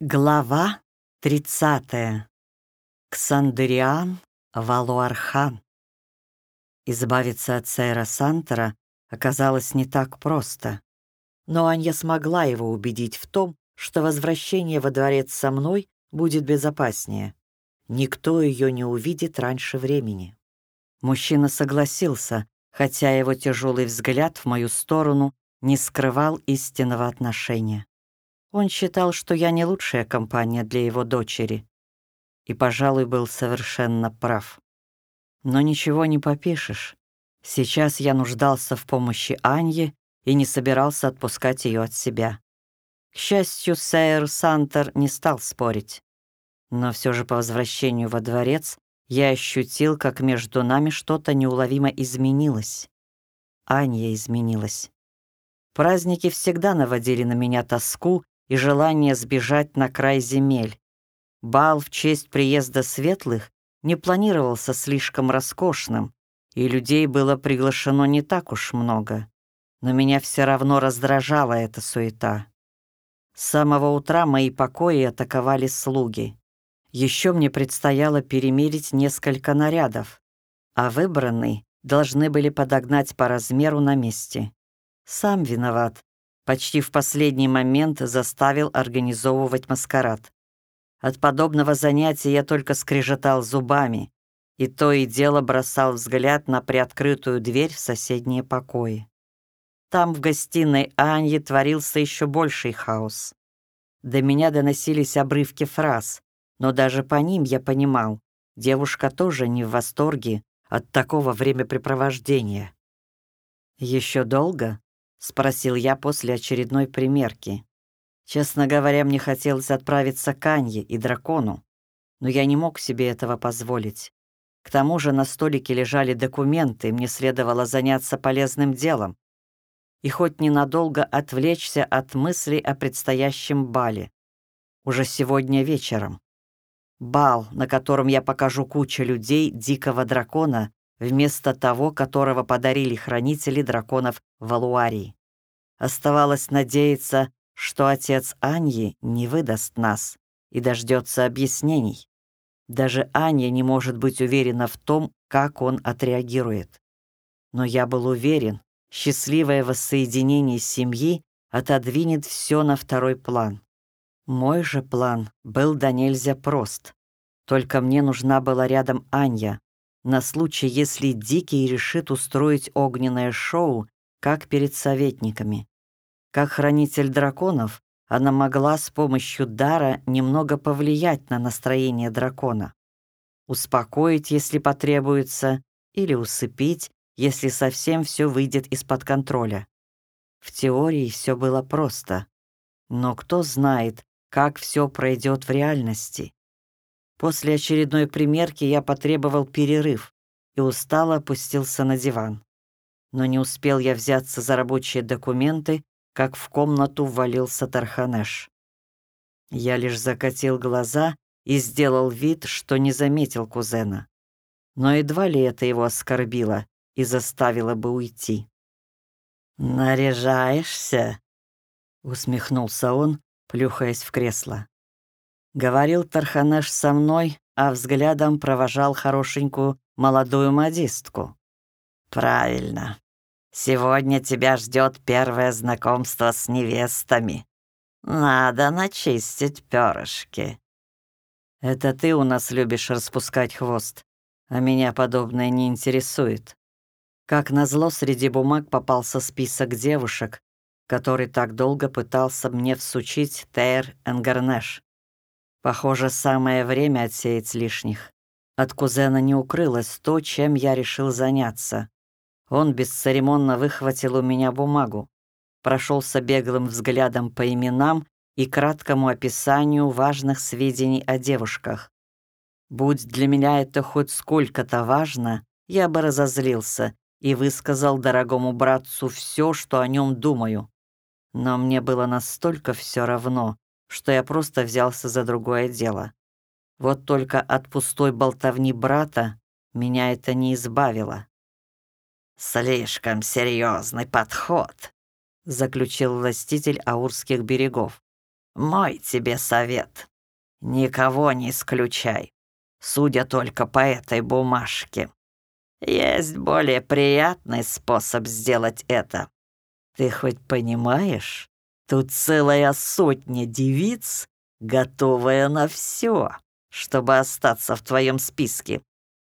Глава 30. Ксандериан Валуархан. Избавиться от Сейра Сантера оказалось не так просто. Но Анья смогла его убедить в том, что возвращение во дворец со мной будет безопаснее. Никто ее не увидит раньше времени. Мужчина согласился, хотя его тяжелый взгляд в мою сторону не скрывал истинного отношения. Он считал, что я не лучшая компания для его дочери. И, пожалуй, был совершенно прав. Но ничего не попишешь. Сейчас я нуждался в помощи Аньи и не собирался отпускать ее от себя. К счастью, сэр Сантер не стал спорить. Но все же по возвращению во дворец я ощутил, как между нами что-то неуловимо изменилось. Анья изменилась. Праздники всегда наводили на меня тоску и желание сбежать на край земель. Бал в честь приезда светлых не планировался слишком роскошным, и людей было приглашено не так уж много. Но меня все равно раздражала эта суета. С самого утра мои покои атаковали слуги. Еще мне предстояло перемерить несколько нарядов, а выбранные должны были подогнать по размеру на месте. Сам виноват, почти в последний момент заставил организовывать маскарад. От подобного занятия я только скрежетал зубами, и то и дело бросал взгляд на приоткрытую дверь в соседние покои. Там, в гостиной Аньи, творился еще больший хаос. До меня доносились обрывки фраз, но даже по ним я понимал, девушка тоже не в восторге от такого времяпрепровождения. «Еще долго?» — спросил я после очередной примерки. Честно говоря, мне хотелось отправиться к Анье и дракону, но я не мог себе этого позволить. К тому же на столике лежали документы, и мне следовало заняться полезным делом. И хоть ненадолго отвлечься от мыслей о предстоящем бале. Уже сегодня вечером. Бал, на котором я покажу куче людей дикого дракона, вместо того, которого подарили хранители драконов Валуарии. Оставалось надеяться, что отец Аньи не выдаст нас и дождется объяснений. Даже Аня не может быть уверена в том, как он отреагирует. Но я был уверен, счастливое воссоединение семьи отодвинет все на второй план. Мой же план был до нельзя прост. Только мне нужна была рядом Анья, на случай, если Дикий решит устроить огненное шоу, как перед советниками. Как хранитель драконов, она могла с помощью дара немного повлиять на настроение дракона. Успокоить, если потребуется, или усыпить, если совсем все выйдет из-под контроля. В теории все было просто. Но кто знает, как все пройдет в реальности. После очередной примерки я потребовал перерыв и устало опустился на диван. Но не успел я взяться за рабочие документы, как в комнату ввалился Тарханеш. Я лишь закатил глаза и сделал вид, что не заметил кузена. Но едва ли это его оскорбило и заставило бы уйти. «Наряжаешься?» — усмехнулся он, плюхаясь в кресло. Говорил Тарханеш со мной, а взглядом провожал хорошенькую молодую модистку. «Правильно. Сегодня тебя ждет первое знакомство с невестами. Надо начистить перышки». «Это ты у нас любишь распускать хвост, а меня подобное не интересует». Как назло, среди бумаг попался список девушек, который так долго пытался мне всучить Тейр Энгарнеш. Похоже, самое время отсеять лишних. От кузена не укрылось то, чем я решил заняться. Он бесцеремонно выхватил у меня бумагу, прошелся беглым взглядом по именам и краткому описанию важных сведений о девушках. Будь для меня это хоть сколько-то важно, я бы разозлился и высказал дорогому братцу все, что о нем думаю. Но мне было настолько все равно, что я просто взялся за другое дело. Вот только от пустой болтовни брата меня это не избавило. «Слишком серьезный подход», — заключил властитель Аурских берегов. Мой тебе совет. Никого не исключай, судя только по этой бумажке. Есть более приятный способ сделать это. Ты хоть понимаешь, тут целая сотня девиц, готовая на все, чтобы остаться в твоем списке.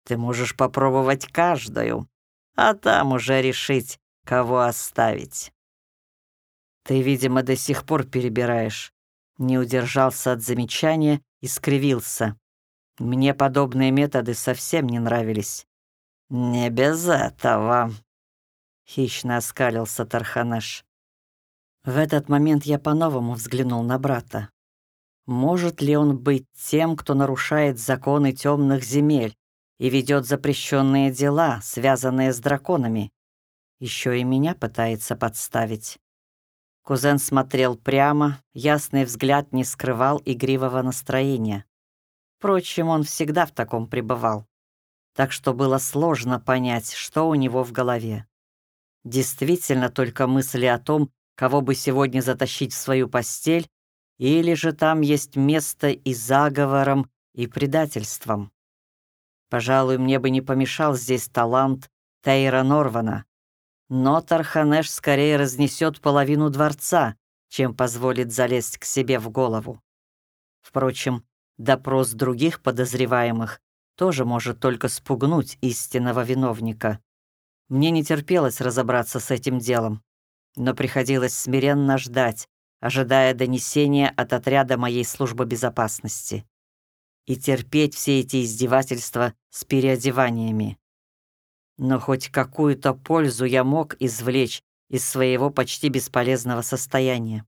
Ты можешь попробовать каждую, а там уже решить, кого оставить. Ты, видимо, до сих пор перебираешь. Не удержался от замечания и скривился. Мне подобные методы совсем не нравились. «Не без этого», — хищно оскалился Тарханеш. В этот момент я по-новому взглянул на брата. Может ли он быть тем, кто нарушает законы темных земель и ведет запрещенные дела, связанные с драконами? Еще и меня пытается подставить. Кузен смотрел прямо, ясный взгляд не скрывал игривого настроения. Впрочем, он всегда в таком пребывал так что было сложно понять, что у него в голове. Действительно только мысли о том, кого бы сегодня затащить в свою постель, или же там есть место и заговором, и предательством. Пожалуй, мне бы не помешал здесь талант Тейра Норвана, но Тарханеш скорее разнесет половину дворца, чем позволит залезть к себе в голову. Впрочем, допрос других подозреваемых тоже может только спугнуть истинного виновника. Мне не терпелось разобраться с этим делом, но приходилось смиренно ждать, ожидая донесения от отряда моей службы безопасности. И терпеть все эти издевательства с переодеваниями. Но хоть какую-то пользу я мог извлечь из своего почти бесполезного состояния.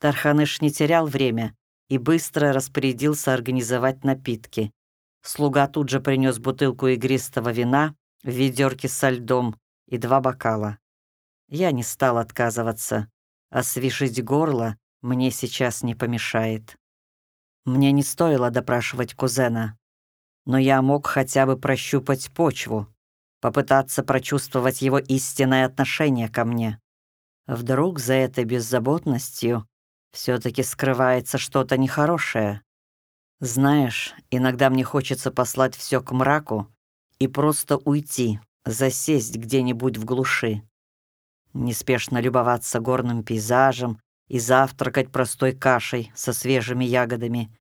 Тарханыш не терял время и быстро распорядился организовать напитки. Слуга тут же принес бутылку игристого вина в ведерке со льдом и два бокала. Я не стал отказываться. Освежить горло мне сейчас не помешает. Мне не стоило допрашивать кузена, но я мог хотя бы прощупать почву, попытаться прочувствовать его истинное отношение ко мне. Вдруг за этой беззаботностью все таки скрывается что-то нехорошее. Знаешь, иногда мне хочется послать все к мраку и просто уйти, засесть где-нибудь в глуши. Неспешно любоваться горным пейзажем и завтракать простой кашей со свежими ягодами,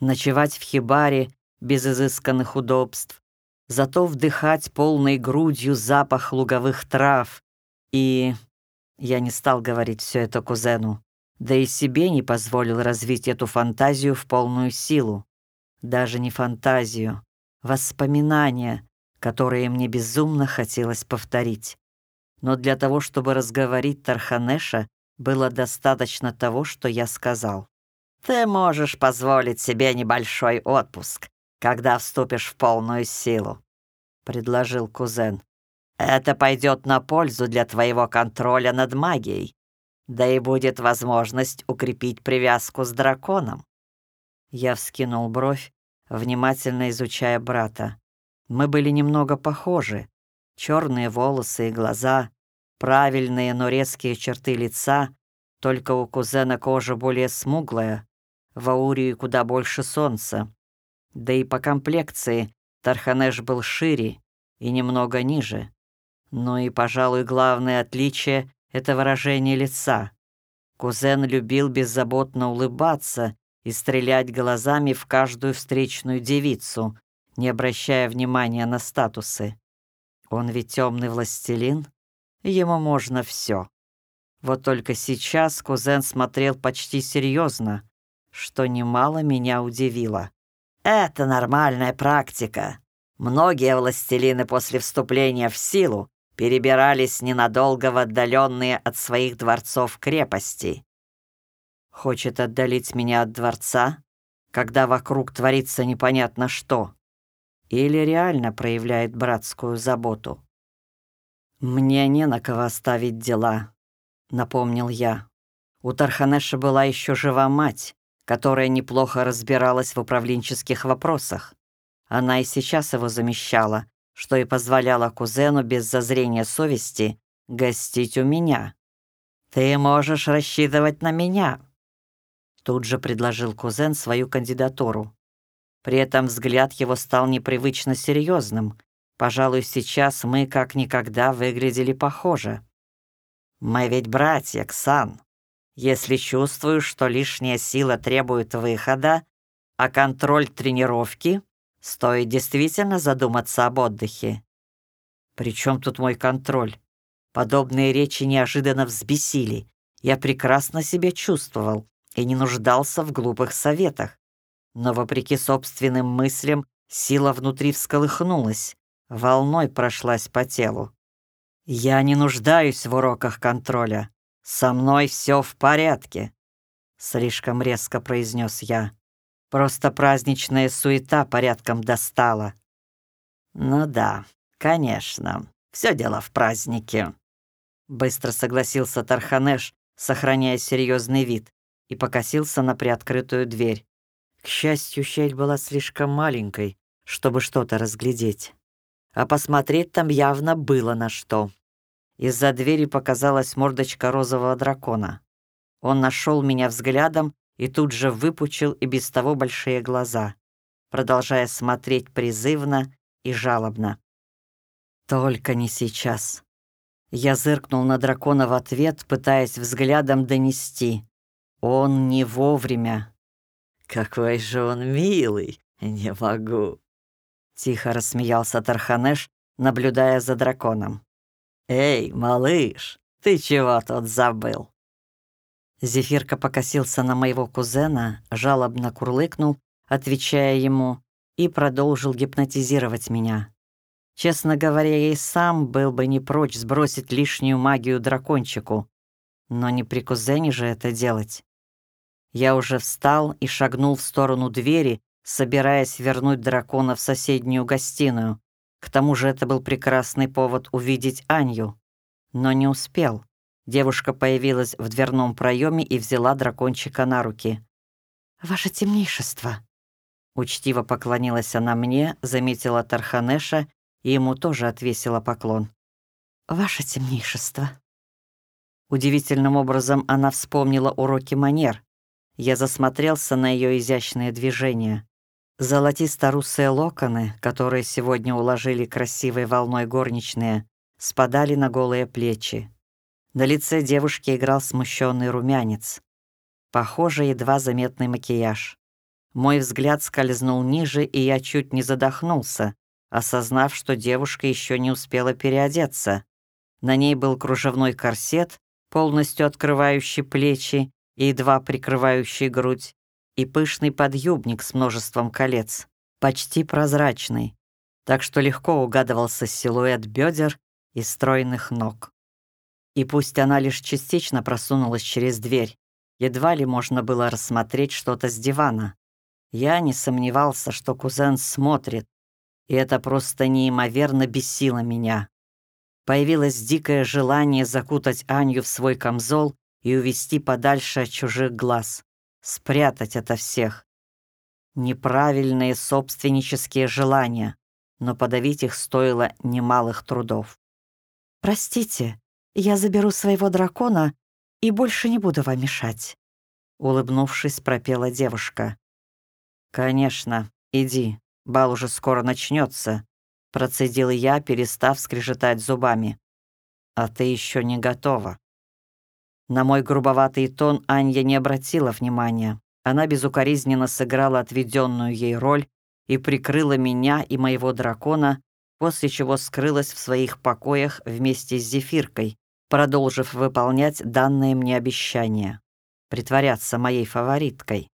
ночевать в хибаре без изысканных удобств, зато вдыхать полной грудью запах луговых трав и... Я не стал говорить все это кузену да и себе не позволил развить эту фантазию в полную силу. Даже не фантазию, воспоминания, которые мне безумно хотелось повторить. Но для того, чтобы разговорить Тарханеша, было достаточно того, что я сказал. «Ты можешь позволить себе небольшой отпуск, когда вступишь в полную силу», — предложил кузен. «Это пойдет на пользу для твоего контроля над магией, да и будет возможность укрепить привязку с драконом». Я вскинул бровь, внимательно изучая брата. Мы были немного похожи. Черные волосы и глаза, правильные, но резкие черты лица, только у кузена кожа более смуглая, в Аурии куда больше солнца. Да и по комплекции Тарханеш был шире и немного ниже. Но и, пожалуй, главное отличие это выражение лица. Кузен любил беззаботно улыбаться и стрелять глазами в каждую встречную девицу, не обращая внимания на статусы. Он ведь темный властелин, ему можно все. Вот только сейчас кузен смотрел почти серьезно, что немало меня удивило. «Это нормальная практика. Многие властелины после вступления в силу перебирались ненадолго в отдаленные от своих дворцов крепости. Хочет отдалить меня от дворца, когда вокруг творится непонятно что, или реально проявляет братскую заботу. «Мне не на кого оставить дела», — напомнил я. У Тарханеша была еще жива мать, которая неплохо разбиралась в управленческих вопросах. Она и сейчас его замещала, что и позволяло кузену без зазрения совести гостить у меня. «Ты можешь рассчитывать на меня». Тут же предложил кузен свою кандидатуру. При этом взгляд его стал непривычно серьезным. Пожалуй, сейчас мы как никогда выглядели похоже. «Мы ведь братья, Ксан. Если чувствую, что лишняя сила требует выхода, а контроль тренировки, стоит действительно задуматься об отдыхе. При чем тут мой контроль? Подобные речи неожиданно взбесили. Я прекрасно себя чувствовал и не нуждался в глупых советах. Но, вопреки собственным мыслям, сила внутри всколыхнулась, волной прошлась по телу. «Я не нуждаюсь в уроках контроля. Со мной все в порядке», — слишком резко произнес я. «Просто праздничная суета порядком достала». «Ну да, конечно, все дело в празднике», — быстро согласился Тарханеш, сохраняя серьезный вид, и покосился на приоткрытую дверь. К счастью, щель была слишком маленькой, чтобы что-то разглядеть. А посмотреть там явно было на что. Из-за двери показалась мордочка розового дракона. Он нашел меня взглядом и тут же выпучил и без того большие глаза, продолжая смотреть призывно и жалобно. «Только не сейчас». Я зыркнул на дракона в ответ, пытаясь взглядом донести. Он не вовремя. «Какой же он милый! Не могу!» Тихо рассмеялся Тарханеш, наблюдая за драконом. «Эй, малыш, ты чего тут забыл?» Зефирка покосился на моего кузена, жалобно курлыкнул, отвечая ему, и продолжил гипнотизировать меня. Честно говоря, я и сам был бы не прочь сбросить лишнюю магию дракончику, но не при кузене же это делать. Я уже встал и шагнул в сторону двери, собираясь вернуть дракона в соседнюю гостиную. К тому же это был прекрасный повод увидеть Аню. Но не успел. Девушка появилась в дверном проеме и взяла дракончика на руки. «Ваше темнейшество!» Учтиво поклонилась она мне, заметила Тарханеша и ему тоже отвесила поклон. «Ваше темнейшество!» Удивительным образом она вспомнила уроки манер, я засмотрелся на ее изящные движения. Золотисто-русые локоны, которые сегодня уложили красивой волной горничные, спадали на голые плечи. На лице девушки играл смущенный румянец. Похоже, едва заметный макияж. Мой взгляд скользнул ниже, и я чуть не задохнулся, осознав, что девушка еще не успела переодеться. На ней был кружевной корсет, полностью открывающий плечи, и едва прикрывающий грудь, и пышный подъюбник с множеством колец, почти прозрачный, так что легко угадывался силуэт бедер и стройных ног. И пусть она лишь частично просунулась через дверь, едва ли можно было рассмотреть что-то с дивана. Я не сомневался, что кузен смотрит, и это просто неимоверно бесило меня. Появилось дикое желание закутать Аню в свой камзол и увести подальше от чужих глаз, спрятать это всех. Неправильные собственнические желания, но подавить их стоило немалых трудов. «Простите, я заберу своего дракона и больше не буду вам мешать», — улыбнувшись, пропела девушка. «Конечно, иди, бал уже скоро начнется», — процедил я, перестав скрежетать зубами. «А ты еще не готова». На мой грубоватый тон Анья не обратила внимания. Она безукоризненно сыграла отведенную ей роль и прикрыла меня и моего дракона, после чего скрылась в своих покоях вместе с Зефиркой, продолжив выполнять данное мне обещание — притворяться моей фавориткой.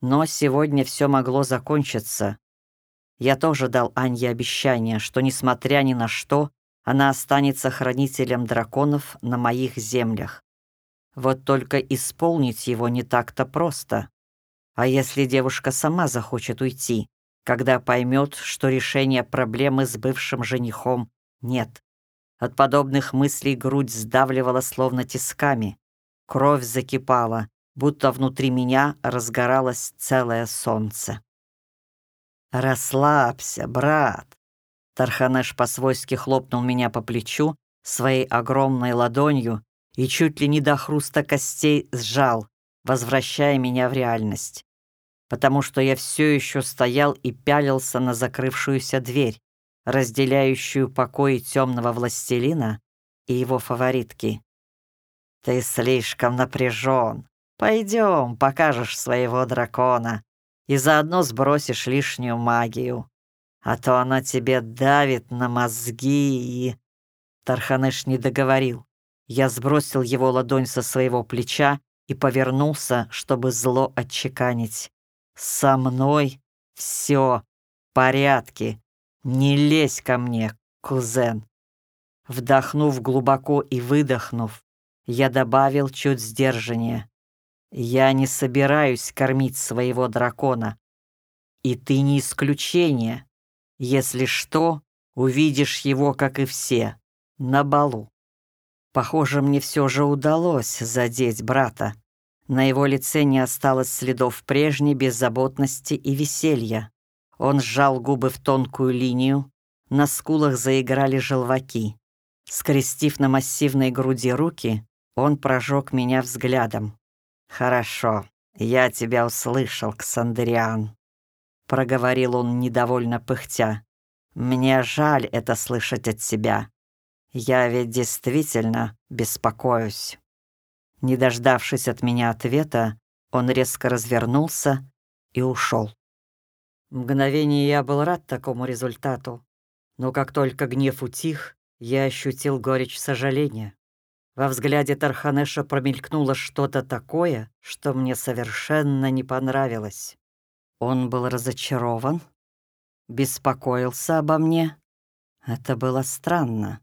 Но сегодня все могло закончиться. Я тоже дал Анье обещание, что, несмотря ни на что, она останется хранителем драконов на моих землях. Вот только исполнить его не так-то просто. А если девушка сама захочет уйти, когда поймет, что решения проблемы с бывшим женихом нет? От подобных мыслей грудь сдавливала словно тисками. Кровь закипала, будто внутри меня разгоралось целое солнце. «Расслабься, брат!» Тарханеш по-свойски хлопнул меня по плечу своей огромной ладонью и чуть ли не до хруста костей сжал, возвращая меня в реальность, потому что я все еще стоял и пялился на закрывшуюся дверь, разделяющую покои темного властелина и его фаворитки. «Ты слишком напряжен. Пойдем, покажешь своего дракона и заодно сбросишь лишнюю магию, а то она тебе давит на мозги и...» Тарханеш не договорил. Я сбросил его ладонь со своего плеча и повернулся, чтобы зло отчеканить. «Со мной все в порядке. Не лезь ко мне, кузен». Вдохнув глубоко и выдохнув, я добавил чуть сдержаннее. «Я не собираюсь кормить своего дракона. И ты не исключение. Если что, увидишь его, как и все, на балу». Похоже, мне все же удалось задеть брата. На его лице не осталось следов прежней беззаботности и веселья. Он сжал губы в тонкую линию, на скулах заиграли желваки. Скрестив на массивной груди руки, он прожег меня взглядом. «Хорошо, я тебя услышал, Ксандриан», — проговорил он недовольно пыхтя. «Мне жаль это слышать от тебя. Я ведь действительно беспокоюсь». Не дождавшись от меня ответа, он резко развернулся и ушел. Мгновение я был рад такому результату, но как только гнев утих, я ощутил горечь сожаления. Во взгляде Тарханеша промелькнуло что-то такое, что мне совершенно не понравилось. Он был разочарован, беспокоился обо мне. Это было странно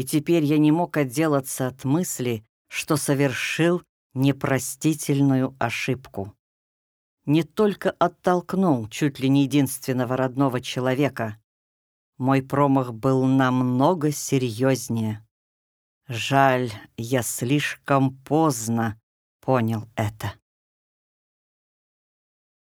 и теперь я не мог отделаться от мысли, что совершил непростительную ошибку. Не только оттолкнул чуть ли не единственного родного человека. Мой промах был намного серьезнее. Жаль, я слишком поздно понял это.